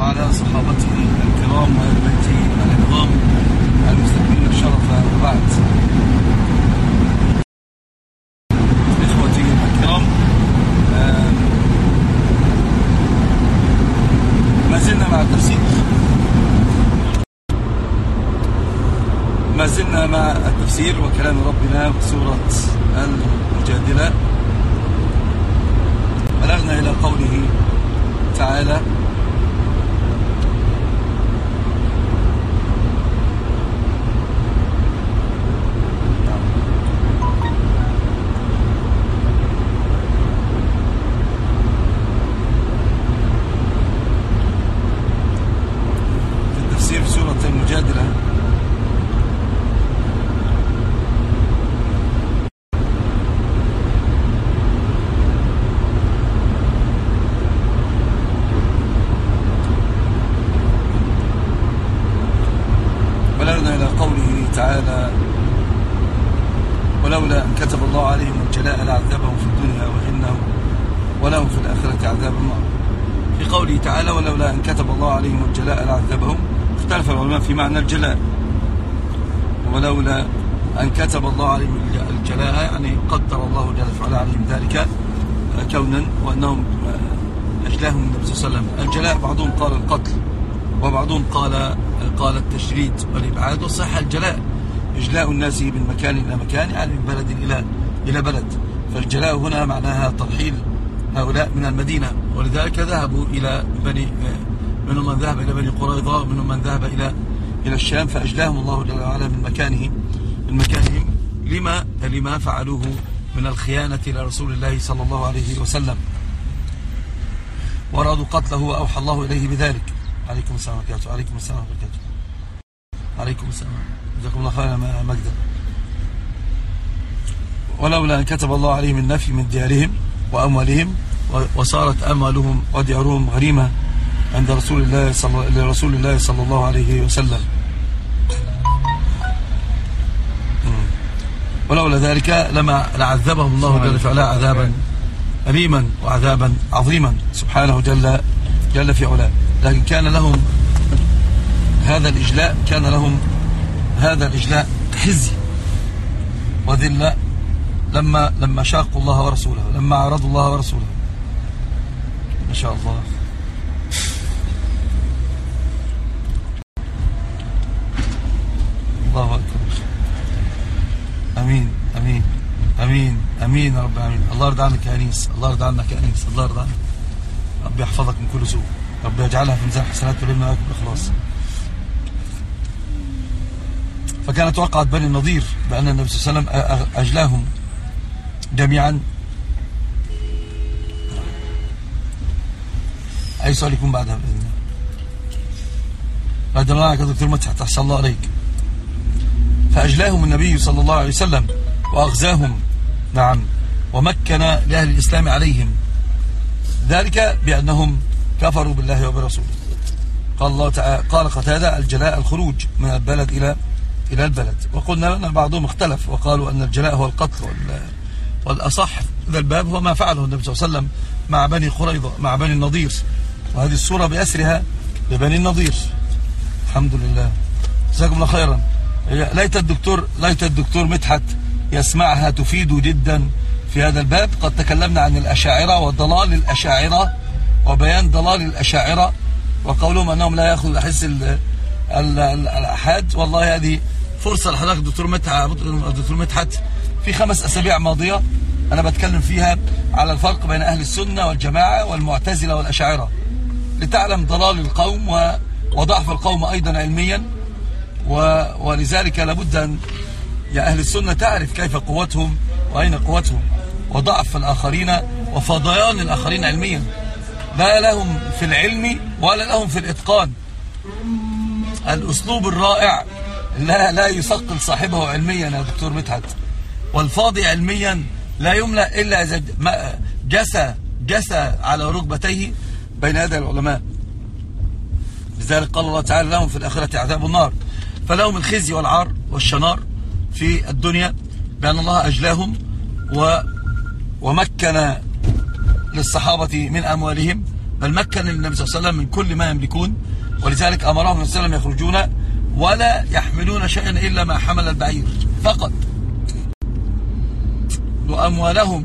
وعلى صحابته الكرام بيته العظام المستقبلين الشرف وبعد إخوتي الكرام آه، ما زلنا مع التفسير ما زلنا مع التفسير وكلام ربنا في سورة المجادلة بلغنا إلى قوله تعالى في التفسير في سورة المجادلة بلغنا إلى قوله تعالى ولولا أن كتب الله عليهم الجلاء لعذبهم في الدنيا وإنه ولهم في الآخرة عذاب النار. في قوله تعالى ولولا أن كتب الله عليهم الجلاء لعذبهم اختلف العلماء في معنى الجلاء ولولا أن كتب الله عليهم الجلاء يعني قدر الله جل وعلا عليهم ذلك كونا وأنهم أجلاهم النبي صلى الله عليه وسلم. الجلاء بعضهم قال القتل وبعضهم قال قال التشريد والإبعاد وصح الجلاء إجلاء الناس من مكان إلى مكان يعني من بلد إلى إلى بلد. فالجلاء هنا معناها ترحيل هؤلاء من المدينة. ولذلك ذهبوا إلى بني منهم من ذهب إلى بني قريظة ومنهم من ذهب إلى إلى الشام فأجلاهم الله جل وعلا من مكانه من مكانهم. لما؟ لما فعلوه من الخيانة إلى رسول الله صلى الله عليه وسلم. وأرادوا قتله وأوحى الله إليه بذلك. عليكم السلام وبركاته. عليكم السلام عليكم السلام. جزاكم الله خيرا مجدا ولولا أن كتب الله عليهم النفي من ديارهم وأموالهم وصارت أموالهم وديارهم غريمة عند رسول الله صلى لرسول الله صلى الله عليه وسلم. ولولا ذلك لما لعذبهم الله جل في علاه عذابا أليما وعذابا عظيما سبحانه جل جل في علاه. لكن كان لهم هذا الإجلاء كان لهم هذا الإجلاء خزي وذلة لما لما شاقوا الله ورسوله لما عرضوا الله ورسوله. ما شاء الله. الله أكبر. أمين أمين أمين أمين يا رب العالمين. الله يرضى عنك يا أنيس الله يرضى عنك يا أنيس الله يرضى عنك. ربي يحفظك من كل سوء. ربي يجعلها في ميزان حسنات ولمنا لكم الإخلاص فكانت وقعت بني النضير بأن النبي صلى الله عليه وسلم أجلاهم جميعا. أي سؤال يكون بعدها بإذن الله. بعد الله عليك دكتور مدحت أحسن الله عليك. فأجلاهم النبي صلى الله عليه وسلم وأغزاهم نعم ومكن لأهل الإسلام عليهم. ذلك بأنهم كفروا بالله وبرسوله قال الله تعالى قال قتادة الجلاء الخروج من البلد إلى إلى البلد. وقلنا أن بعضهم اختلف وقالوا أن الجلاء هو القتل والأصح. ذا الباب هو ما فعله النبي صلى الله عليه وسلم مع بني قريظة مع بني النضير. وهذه الصورة بأسرها لبني النضير. الحمد لله. جزاكم الله خيرا. ليت الدكتور ليت الدكتور مدحت يسمعها تفيد جدا في هذا الباب. قد تكلمنا عن الأشاعرة وضلال الأشاعرة وبيان ضلال الأشاعرة وقولهم أنهم لا يأخذوا الأحس الأحاد. والله هذه فرصة لحضرتك دكتور مدحت دكتور مدحت في خمس أسابيع ماضية أنا بتكلم فيها على الفرق بين أهل السنة والجماعة والمعتزلة والأشاعرة. لتعلم ضلال القوم وضعف القوم أيضا علميا ولذلك لابد أن يا أهل السنة تعرف كيف قوتهم وأين قوتهم وضعف الآخرين وفضيان الآخرين علميا. لا لهم في العلم ولا لهم في الإتقان. الأسلوب الرائع لا لا يثقل صاحبه علميا يا دكتور مدحت. والفاضي علميا لا يملأ إلا إذا جسى جسى على ركبتيه بين يدي العلماء. لذلك قال الله تعالى لهم في الآخرة عذاب النار. فلهم الخزي والعار والشنار في الدنيا بأن الله أجلاهم و ومكن للصحابة من أموالهم. بل مكن النبي صلى الله عليه وسلم من كل ما يملكون. ولذلك أمرهم صلى الله عليه وسلم يخرجون ولا يحملون شيئا إلا ما حمل البعير فقط. وأموالهم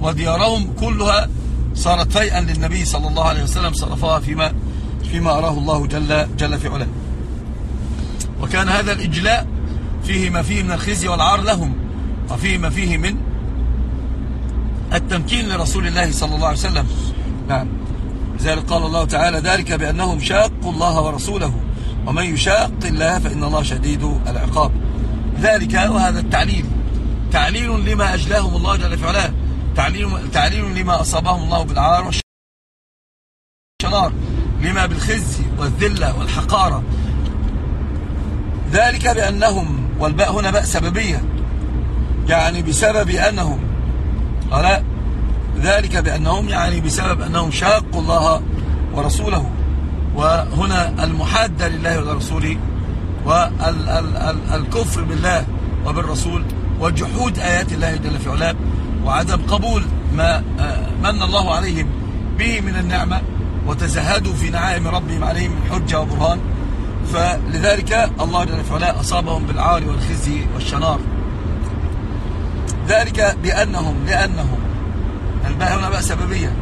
وديارهم كلها صارت فيئا للنبي صلى الله عليه وسلم صرفها فيما فيما أراه الله جل, جل في علاه. وكان هذا الإجلاء فيه ما فيه من الخزي والعار لهم وفيه ما فيه من التمكين لرسول الله صلى الله عليه وسلم. نعم. لذلك قال الله تعالى ذلك بأنهم شاقوا الله ورسوله. ومن يشاق الله فإن الله شديد العقاب. ذلك وهذا التعليل. تعليل لما أجلاهم الله جل في علاه. تعليل, تعليل لما أصابهم الله بالعار والشنار لما بالخزي والذلة والحقارة. ذلك بأنهم والباء هنا باء سببية. يعني بسبب أنهم. ذلك بأنهم يعني بسبب أنهم شاقوا الله ورسوله. وهنا المحادة لله ولرسوله والكفر بالله وبالرسول وجحود آيات الله جل في علاه وعدم قبول ما آه، من الله عليهم به من النعمة وتزهدوا في نعائم ربهم عليهم من حجة وبرهان. فلذلك الله جل في علاه أصابهم بالعار والخزي والشنار. ذلك بأنهم لأنهم الباء هنا بقى سببية.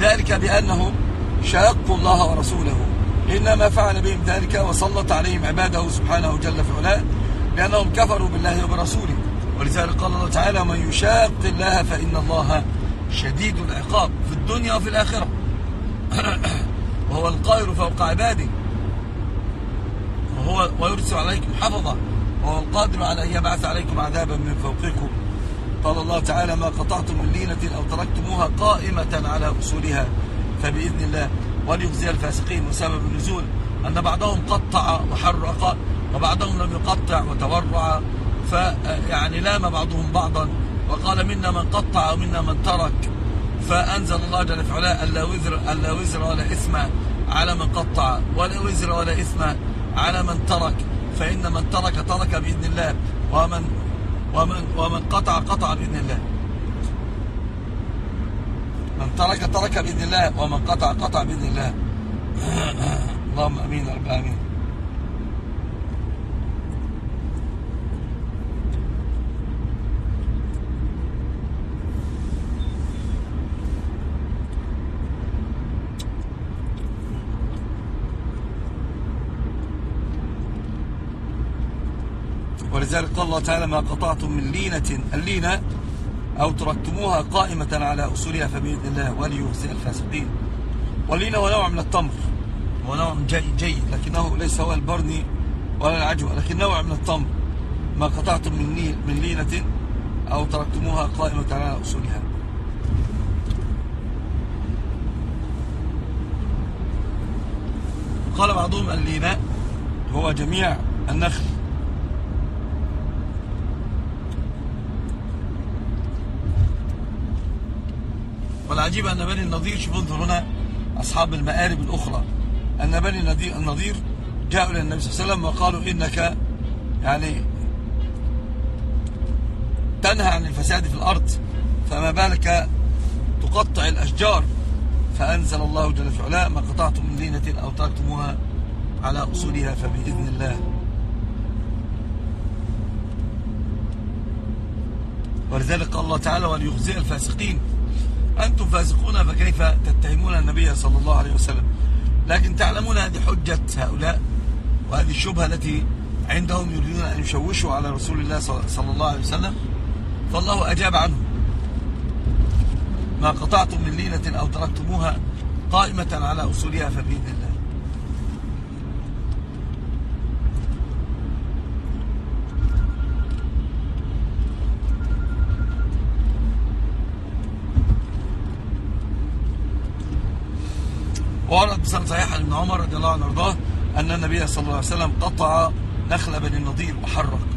ذلك بأنهم شاقوا الله ورسوله. إنما فعل بهم ذلك وسلط عليهم عباده سبحانه جل في علاه لأنهم كفروا بالله وبرسوله. ولذلك قال الله تعالى من يشاق الله فإن الله شديد العقاب في الدنيا وفي الآخرة. وهو القائر فوق عباده. وهو ويرسل عليكم حفظا. وهو القادر على أن يبعث عليكم عذابا من فوقكم. قال الله تعالى ما قطعتم من لينة أو تركتموها قائمة على أصولها. فبإذن الله وليخزي الفاسقين وسبب النزول أن بعضهم قطع وحرق وبعضهم لم يقطع وتورع فيعني لام بعضهم بعضا وقال منا من قطع ومنا من ترك. فأنزل الله جل في علاه ألا وزر, ألا وزر ولا إثم على من قطع ولا وزر ولا إثم على من ترك. فإن من ترك ترك بإذن الله ومن ومن ومن قطع قطع بإذن الله. من ترك ترك بإذن الله ومن قطع قطع بإذن الله. اللهم أمين رب العالمين. ولذلك قال الله تعالى ما قطعتم من لينة اللينة أو تركتموها قائمة على أصولها فبإذن الله وليخزي الفاسقين. واللينة هو نوع من التمر هو نوع من جيد, جيد لكنه ليس هو البرني ولا العجوة لكن نوع من التمر. ما قطعتم من من لينة أو تركتموها قائمة على أصولها. قال بعضهم اللينة هو جميع النخل. والعجيب أن بني النضير شوف انظر هنا أصحاب المآرب الأخرى. أن بني النضير جاءوا إلى النبي صلى الله عليه وسلم وقالوا إنك يعني تنهى عن الفساد في الأرض فما بالك تقطع الأشجار؟ فأنزل الله جل في علاه ما قطعتم من لينة أو تركتموها على أصولها فبإذن الله. ولذلك قال الله تعالى وليخزي الفاسقين أنتم فاسقون فكيف تتهمون النبي صلى الله عليه وسلم؟ لكن تعلمون هذه حجة هؤلاء وهذه الشبهة التي عندهم يريدون أن يشوشوا على رسول الله صلى الله عليه وسلم فالله أجاب عنهم. ما قطعتم من لينة أو تركتموها قائمة على أصولها فبإذن الله. ورد بسند صحيح ابن عمر رضي الله عنه وأرضاه أن النبي صلى الله عليه وسلم قطع نخل بني النضير وحرق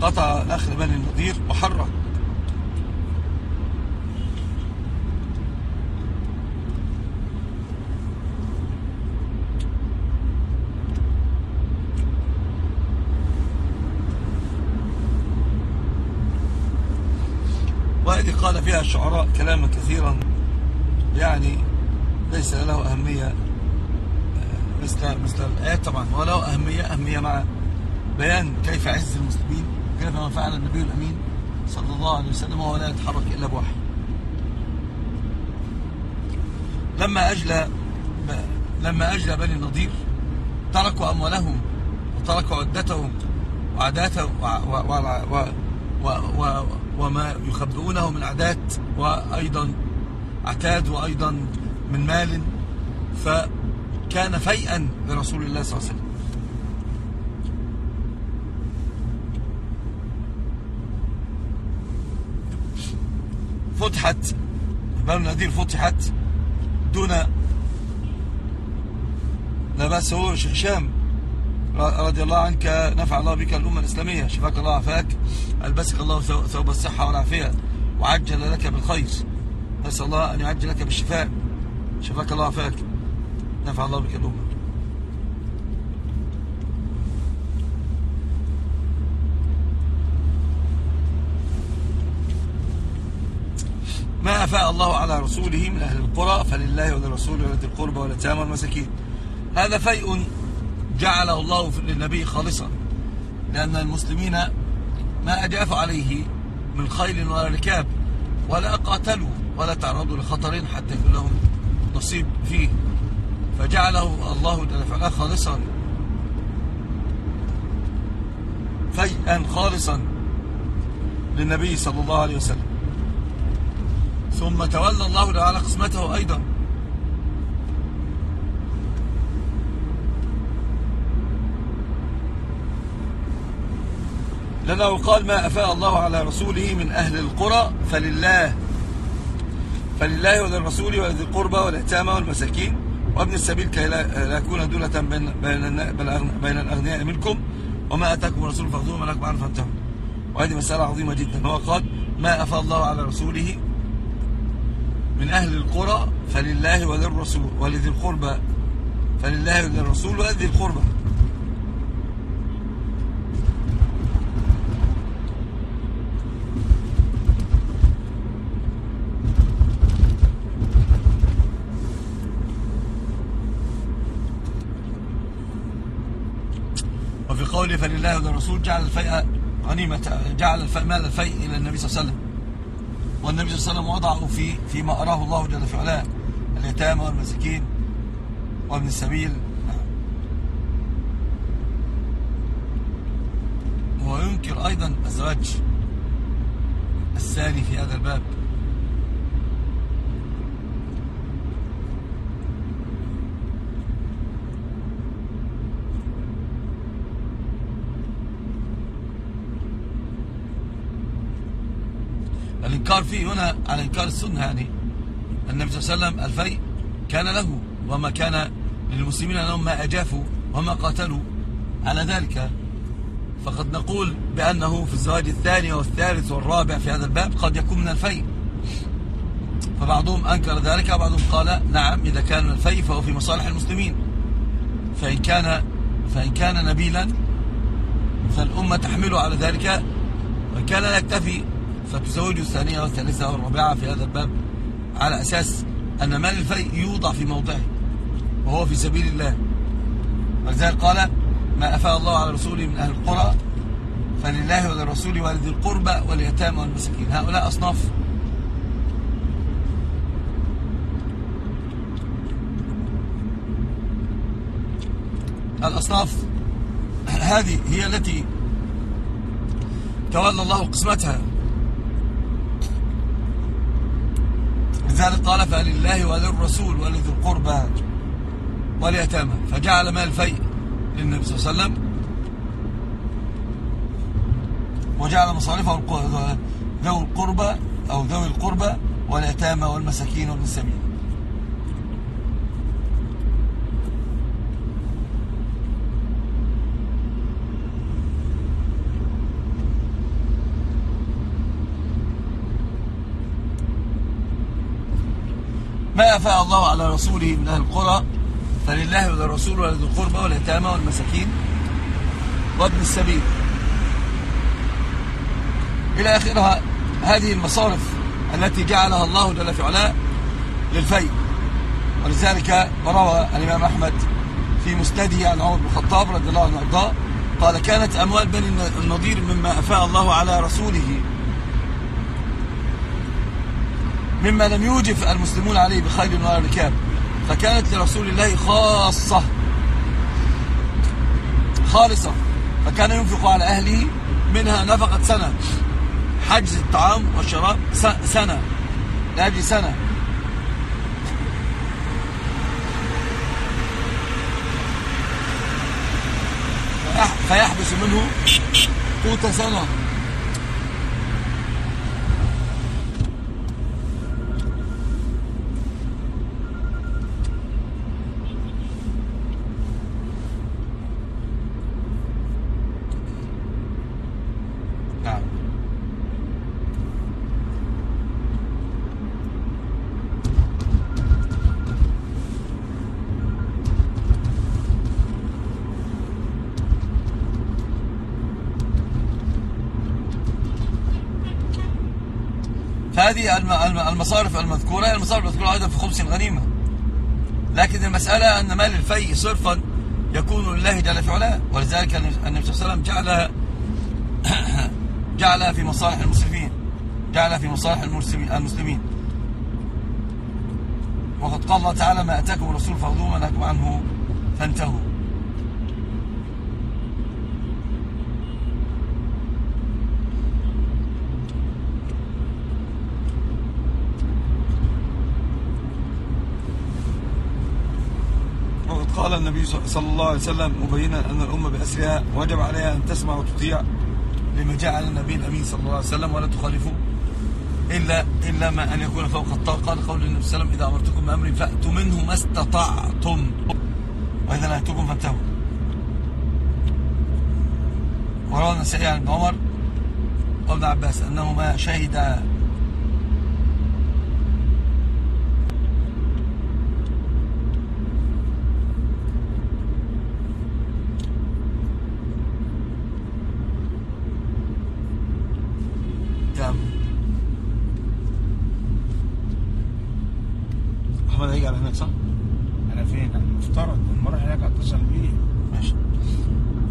قطع نخل بني النضير وحرق وهذه قال فيها الشعراء كلاما كثيرا يعني ليس له أهمية آه، مثل مثل الآيات طبعا وله أهمية أهمية مع بيان كيف عز المسلمين كيف ما فعل النبي الأمين صلى الله عليه وسلم وهو لا يتحرك إلا بوحي. لما أجلى لما أجلى بني النضير تركوا أموالهم وتركوا عدتهم وعاداتهم وما يخبئونه من عادات وأيضا عتاد وأيضا من مال فكان فيئا لرسول الله صلى الله عليه وسلم. فتحت بنو النذير فتحت دون لا بأس هو هشام رضي الله عنك نفع الله بك الأمة الإسلامية. شفاك الله عفاك ألبسك الله ثوب الصحة والعافية. وعجل لك بالخير. نسأل الله أن يعجل لك بالشفاء. شفاك الله عفاك نفع الله بك الأمة. ما أفاء الله على رسوله من أهل القرى فلله وللرسول ولذي القربى واليتامى والمساكين. هذا فيء جعله الله للنبي خالصا لأن المسلمين ما أجافوا عليه من خيل ولا ركاب ولا قاتلوا ولا تعرضوا لخطر حتى يكون لهم نصيب فيه. فجعله الله وعلا خالصا. فيئا خالصا للنبي صلى الله عليه وسلم. ثم تولى الله تعالى قسمته أيضا. لأنه قال ما أفاء الله على رسوله من أهل القرى فلله فلله وللرسول ولذي القربى واليتامى والمساكين وابن السبيل كي لا يكون دولة بين, بين, الأغنياء منكم وما أتاكم الرسول فاخذوه ما لكم عنه فانتهوا. وهذه مسألة عظيمة جدا. هو قال ما أفاء الله على رسوله من أهل القرى فلله وللرسول ولذي القربى فلله وللرسول ولذي القربى. قوله فلله وللرسول جعل الفيء غنيمة جعل مال الفيء إلى النبي صلى الله عليه وسلم. والنبي صلى الله عليه وسلم وضعه في فيما أراه الله جل في علاه اليتامى والمساكين وابن السبيل. وينكر أيضا الزواج الثاني في هذا الباب. الإنكار فيه هنا على إنكار السنة يعني. النبي صلى الله عليه وسلم الفيء كان له وما كان للمسلمين أنهم ما أجافوا وما قاتلوا على ذلك. فقد نقول بأنه في الزواج الثاني والثالث والرابع في هذا الباب قد يكون من الفيء. فبعضهم أنكر ذلك وبعضهم قال نعم إذا كان من الفيء فهو في مصالح المسلمين. فإن كان فإن كان نبيلا فالأمة تحمله على ذلك وإن كان لا يكتفي فتزوج الثانية والثالثة والرابعة في هذا الباب على أساس أن مال الفيء يوضع في موضعه وهو في سبيل الله. ولذلك قال ما أفاء الله على رسوله من أهل القرى فلله وللرسول ولذي القربى واليتامى والمساكين. هؤلاء أصناف. الأصناف هذه هي التي تولى الله قسمتها. لذلك قال فلله وللرسول ولذي القربى واليتامى. فجعل مال الفيء للنبي صلى الله عليه وسلم. وجعل مصارفه ذوي القربى أو ذوي القربى واليتامى والمساكين السبيل ما أفاء الله على رسوله من أهل القرى فلله وللرسول ولذي القربى واليتامى والمساكين وابن السبيل. إلى آخرها هذه المصارف التي جعلها الله جل في علاه للفيء. ولذلك روى الإمام أحمد في مسنده عن عمر بن الخطاب رضي الله عنه وأرضاه قال كانت أموال بني النضير مما أفاء الله على رسوله مما لم يوجف المسلمون عليه بخير ولا ركاب. فكانت لرسول الله خاصة. خالصة. فكان ينفق على أهله منها نفقة سنة. حجز الطعام والشراب سنة. لأجل سنة. فيحبس منه قوت سنة. هذه المصارف المذكورة هي المصارف المذكورة أيضا في خمس الغنيمة لكن المسألة أن مال الفي صرفا يكون لله جل في علاه ولذلك النبي صلى الله عليه وسلم جعل جعلها في مصالح المسلمين جعلها في مصالح المسلمين. وقد قال الله تعالى ما أتاكم الرسول فخذوه ما نهاكم عنه فانتهوا. قال النبي صلى الله عليه وسلم مبينا أن الأمة بأسرها وجب عليها أن تسمع وتطيع لما جاء على النبي الأمين صلى الله عليه وسلم ولا تخالفوا إلا إلا ما أن يكون فوق الطاقة. قول النبي صلى الله عليه وسلم إذا أمرتكم بأمر فأتوا منه ما استطعتم. وإذا نهيتكم فانتهوا. وروى النسائي عن ابن عمر وابن عباس أنهما شهد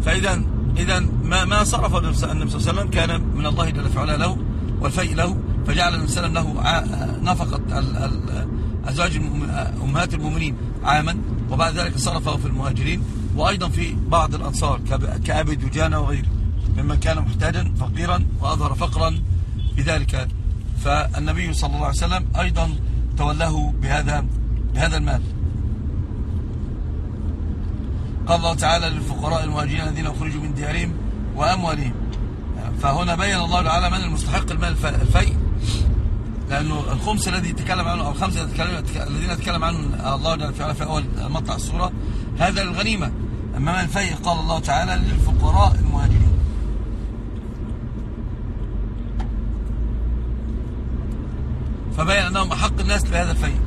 فإذا إذا ما ما صرف النبي صلى الله عليه وسلم كان من الله جل وعلا له والفيء له فجعل النبي صلى الله عليه وسلم له نفقة أزواج أمهات المؤمنين عاما وبعد ذلك صرفه في المهاجرين وأيضا في بعض الأنصار كأبي دجانة وغيره. ممن كان محتاجا فقيرا وأظهر فقرا بذلك. فالنبي صلى الله عليه وسلم أيضا تولاه بهذا بهذا المال. قال الله تعالى للفقراء المهاجرين الذين أخرجوا من ديارهم وأموالهم فهنا بين الله تعالى من المستحق المال الفيء. لأنه الخمس الذي تكلم عنه أو الخمسه الذين تكلم عنه الله وعلا في أول مطلع السورة هذا للغنيمة. أما من الفيء قال الله تعالى للفقراء المهاجرين. فبين أنهم أحق الناس بهذا الفيء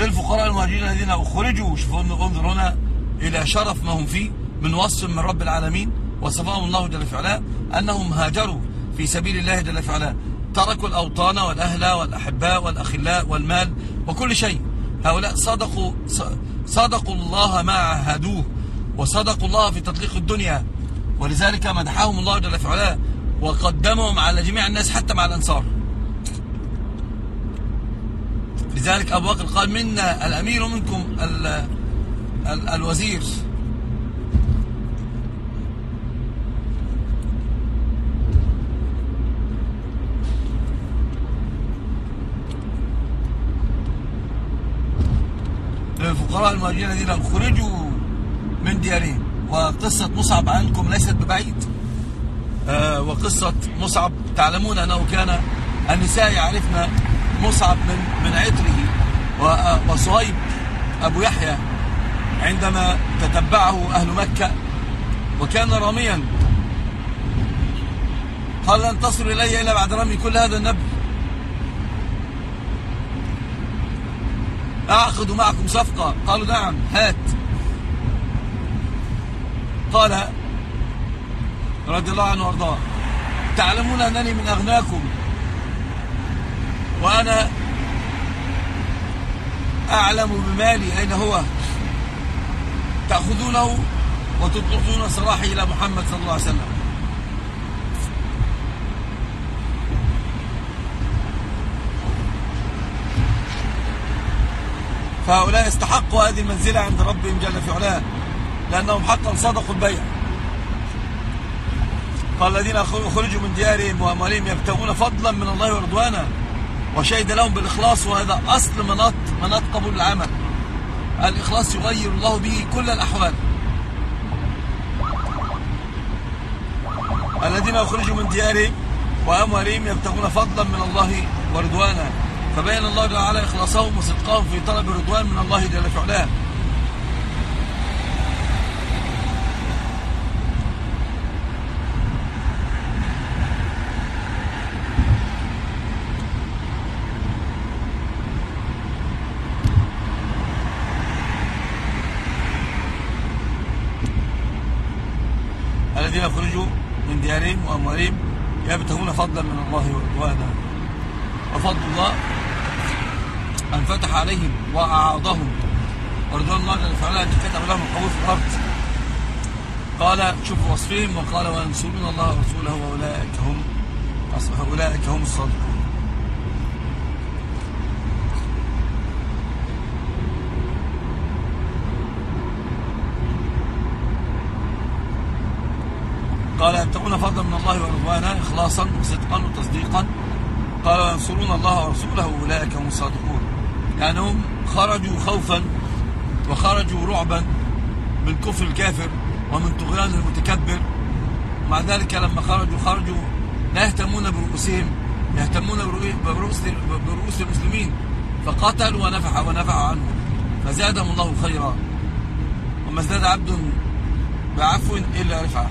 للفقراء المهاجرين الذين أخرجوا شوفوا انظر هنا إلى شرف ما هم فيه من وصف من رب العالمين وصفهم الله جل في أنهم هاجروا في سبيل الله جل في تركوا الأوطان والأهل والأحباء والأخلاء والمال وكل شيء. هؤلاء صدقوا صدقوا الله ما عاهدوه وصدقوا الله في تطليق الدنيا. ولذلك مدحهم الله جل في وقدمهم على جميع الناس حتى مع الأنصار. لذلك أبو بكر قال منا الأمير ومنكم ال ال الوزير. للفقراء المهاجرين الذين أخرجوا من ديارهم. وقصة مصعب عنكم ليست ببعيد. آه وقصة مصعب تعلمون أنه كان النساء يعرفن مصعب من من عطره وصهيب أبو يحيى عندما تتبعه أهل مكة وكان راميا. قال لن تصل إلي إلا بعد رمي كل هذا النبل أعقد معكم صفقة. قالوا نعم هات. قال رضي الله عنه وأرضاه تعلمون أنني من أغناكم وأنا أعلم بمالي أين هو. تأخذونه وتطلقون سراحي إلى محمد صلى الله عليه وسلم. فهؤلاء استحقوا هذه المنزلة عند ربهم جل في علاه لأنهم حقا صدقوا البيع. قال الذين خرجوا من ديارهم وأموالهم يبتغون فضلا من الله ورضوانا. وشهد لهم بالإخلاص وهذا أصل مناط مناط قبول العمل. الإخلاص يغير الله به كل الأحوال. الذين أخرجوا من ديارهم وأموالهم يبتغون فضلا من الله ورضوانا. فبين الله تعالى إخلاصهم وصدقهم في طلب الرضوان من الله جل في الذين خرجوا من ديارهم وأموالهم يبتغون فضلا من الله ورضوانا وفضل الله أن فتح عليهم وأعاضهم. ورضوان الله جل وعلا كتب لهم القبول في الأرض. قال شوفوا وصفهم وقال وينصرون الله ورسوله وأولئك هم أولئك هم الصادقون. قال يبتغون فضلا من الله ورضوانا إخلاصا وصدقا وتصديقا. قال وينصرون الله ورسوله أولئك هم الصادقون. يعني هم خرجوا خوفا وخرجوا رعبا من كفر الكافر ومن طغيان المتكبر. مع ذلك لما خرجوا خرجوا لا يهتمون برؤوسهم يهتمون برؤوس برؤوس المسلمين. فقتلوا ونفع ونفعوا عنهم. فزادهم الله خيرا. وما ازداد عبد بعفو إلا رفعه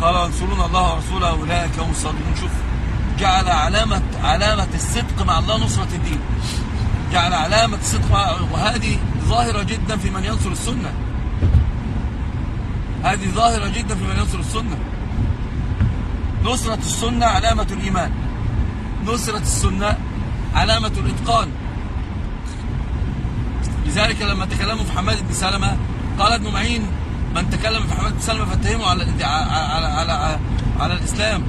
قال وانصرون الله ورسوله أولئك هم الصادقون. شوف جعل علامة علامة الصدق مع الله نصرة الدين. جعل علامة الصدق مع وهذه ظاهرة جدا في من ينصر السنة. هذه ظاهرة جدا في من ينصر السنة. نصرة السنة علامة الإيمان. نصرة السنة علامة الإتقان. لذلك لما تكلموا في حماد بن سلمة قال ابن معين من تكلم في حماد بن سلمة فاتهمه على على على على, على الإسلام.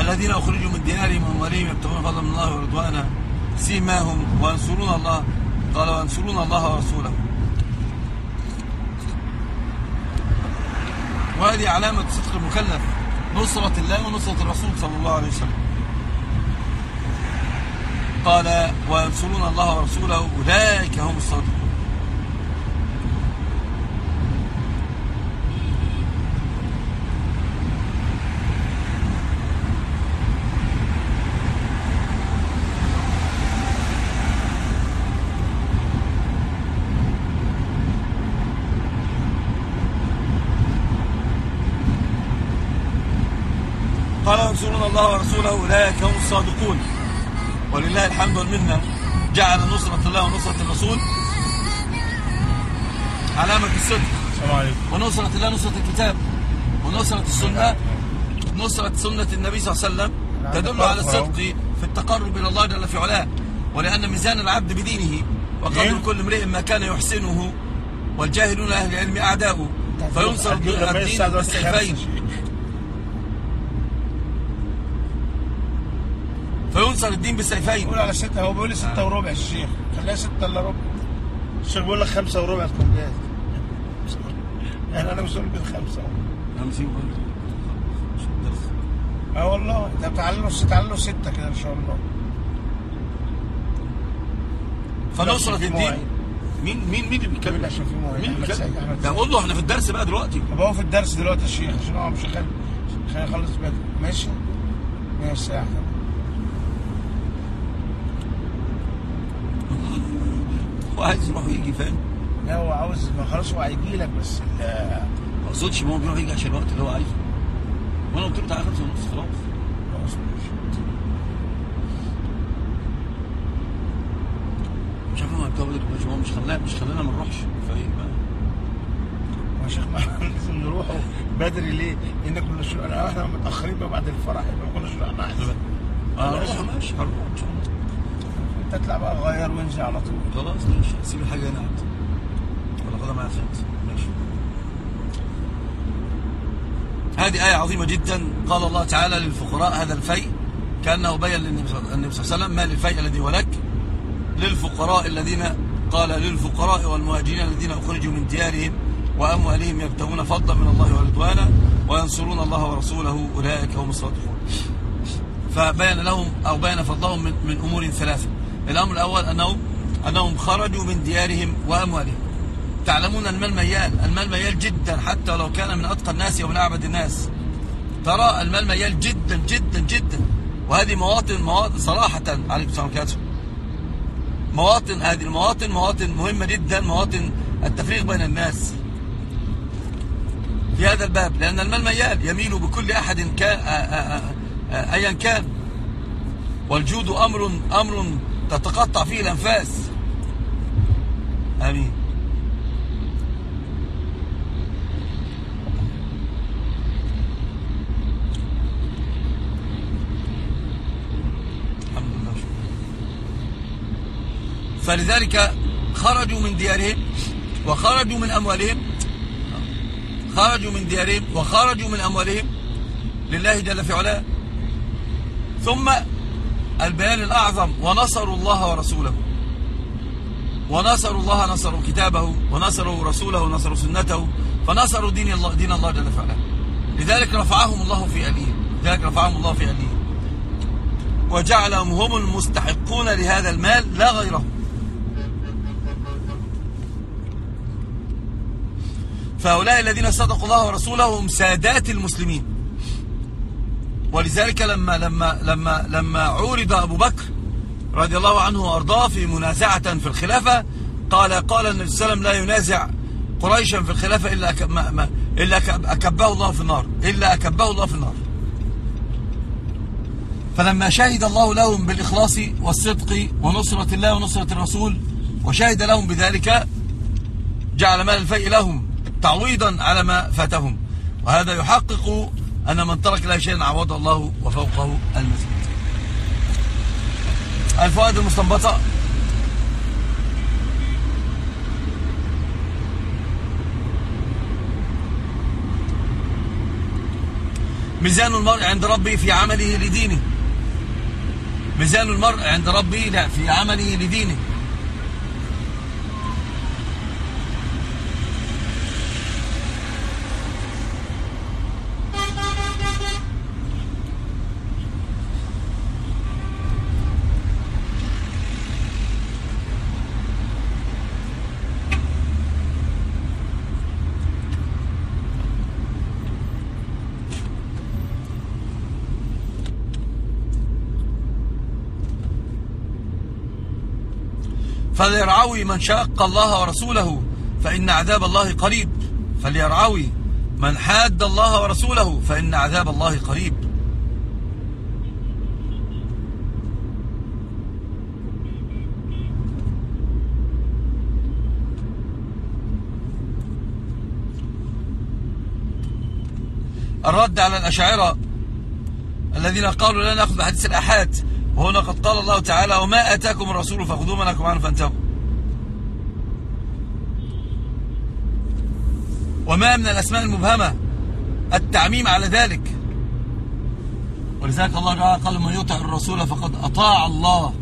الذين أخرجوا من ديارهم وأموالهم يبتغون فضلا من الله ورضوانا. سيماهم وينصرون الله. قال وينصرون الله ورسوله. وهذه علامة صدق المكلف. نصرة الله ونصرة الرسول صلى الله عليه وسلم. قال وينصرون الله ورسوله أولئك هم الصادقون. قال ينصرون الله ورسوله أولئك هم الصادقون. ولله الحمد والمنة. جعل نصرة الله ونصرة الرسول. علامة الصدق. ونصرة الله نصرة الكتاب. ونصرة السنة. نصرة سنة النبي صلى الله عليه وسلم. تدل على الصدق في التقرب إلى الله جل في علاه. ولأن ميزان العبد بدينه وقدر كل امرئ ما كان يحسنه والجاهلون أهل العلم أعداؤه. فينصر الدين بالسيفين. فينصر الدين بالسيفين. قول على ستة هو بيقول لي ستة وربع الشيخ خليها ستة إلا ربع. الشيخ بيقول لك خمسة وربع تكون جاهز يعني أنا مش بقول خمسة خمسين آه والله. ده تعال له تعال له ستة كده إن شاء الله. فنصرة في الدين. مين مين مين اللي بيتكلم؟ عشان في مواعيد. مين بيتكلم؟ ده. قول له إحنا في الدرس بقى دلوقتي. طب هو في الدرس دلوقتي يا شيخ عشان هو مش خلي خلينا نخلص بدري. ماشي؟ ماشي ساعة هو عايز يروح ويجي فاهم؟ لا هو عاوز ما خلاص هو هيجي لك بس ما اقصدش هو بيروح يجي عشان الوقت اللي هو عايزه. وأنا قلت له تعالى خمسة ونص خلاص. خلاص ماشي. مش عارف هو هيبقى بدري هو مش خلانا مش خلانا ما نروحش. فايه بقى يا شيخ ما لازم نروح بدري ليه؟ لأن كنا إحنا متأخرين بقى بعد الفرح ما كناش أنا عايز آه ماشي هروح. ان شاء الله انت اطلع بقى غير وانزل على طول. خلاص ماشي. سيب الحاجة هنا. عندي ولا خدها معايا خمسة ماشي. هذه آية عظيمة جدا. قال الله تعالى للفقراء هذا الفيء كأنه بين للنبي صلى الله عليه وسلم. ما للفيء الذي هو لك للفقراء الذين قال للفقراء والمهاجرين الذين أخرجوا من ديارهم وأموالهم يبتغون فضلا من الله ورضوانا وينصرون الله ورسوله. أولئك هم الصادقون. فبين لهم أو بين فضلهم من, من أمور ثلاثة. الأمر الأول أنهم أنهم خرجوا من ديارهم وأموالهم. تعلمون المال ميال المال ميال جدا حتى لو كان من أتقى الناس ومن أعبد الناس. ترى المال ميال جدا جدا جدا. وهذه مواطن مواطن صراحة عليكم السلام عليكم مواطن هذه المواطن مواطن مهمة جدا مواطن التفريق بين الناس. في هذا الباب لأن المال ميال يميل بكل أحد كان أيا كان. والجود أمر أمر تتقطع فيه الأنفاس. آمين. الحمد لله. فلذلك خرجوا من ديارهم وخرجوا من أموالهم. خرجوا من ديارهم وخرجوا من أموالهم لله جل في علاه. ثم البيان الأعظم ونصروا الله ورسوله. ونصروا الله نصروا كتابه ونصروا رسوله ونصروا سنته فنصروا دين الله دين الله جل وعلا. لذلك رفعهم الله في أليهم لذلك رفعهم الله في أليهم وجعلهم هم المستحقون لهذا المال لا غيرهم. فهؤلاء الذين صدقوا الله ورسوله هم سادات المسلمين. ولذلك لما لما لما لما عورض أبو بكر رضي الله عنه وأرضاه في منازعة في الخلافة قال قال النبي صلى الله عليه وسلم لا ينازع قريشا في الخلافة إلا أكب ما ما إلا أكبه الله في النار إلا أكبه الله في النار. فلما شهد الله لهم بالإخلاص والصدق ونصرة الله ونصرة الرسول وشهد لهم بذلك جعل مال الفيء لهم تعويضا على ما فاتهم. وهذا يحقق أن من ترك لا شيء عوض الله وفوقه المزيد الفوائد المستنبطة. ميزان المرء عند ربه في عمله لدينه. ميزان المرء عند ربه لا في عمله لدينه. فليرعوي من شاق الله ورسوله فإن عذاب الله قريب. فليرعوي من حاد الله ورسوله فإن عذاب الله قريب. الرد على الأشاعرة الذين قالوا لا نأخذ بحديث الأحاد. وهنا قد قال الله تعالى وما آتاكم الرسول فخذوه ما عنه فانتهوا. وما من الأسماء المبهمة التعميم على ذلك. ولذلك الله تعالى قال من يطع الرسول فقد أطاع الله.